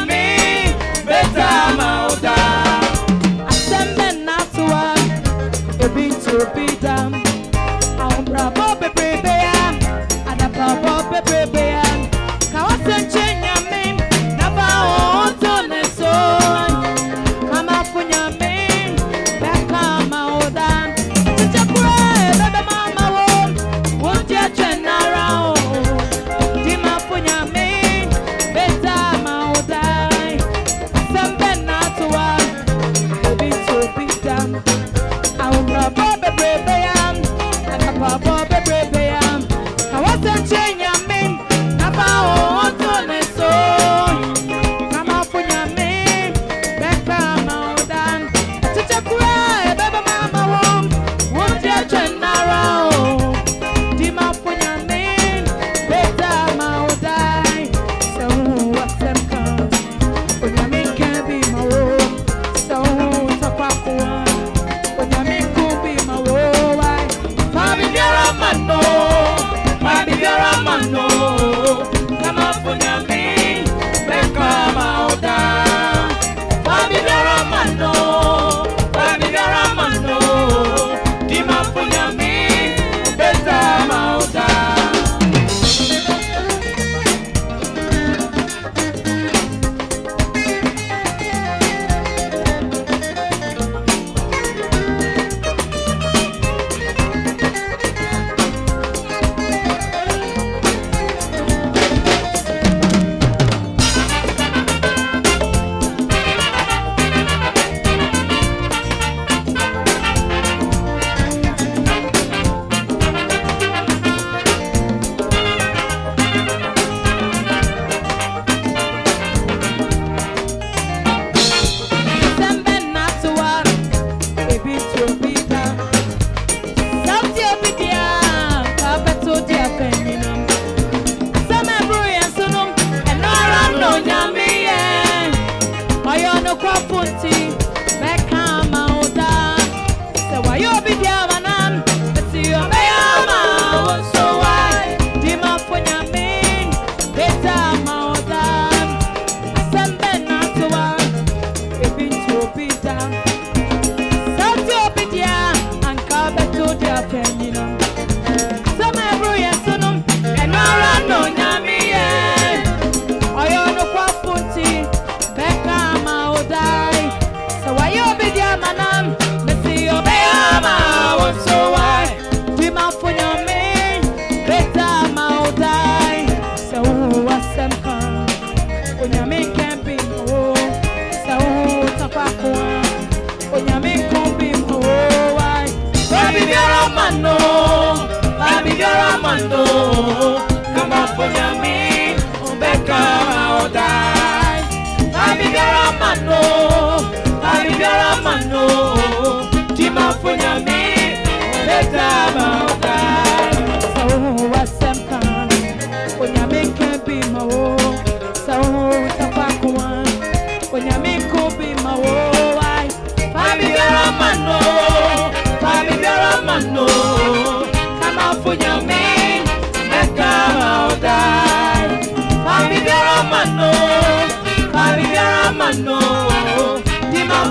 mafunya mi beta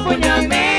Punyame.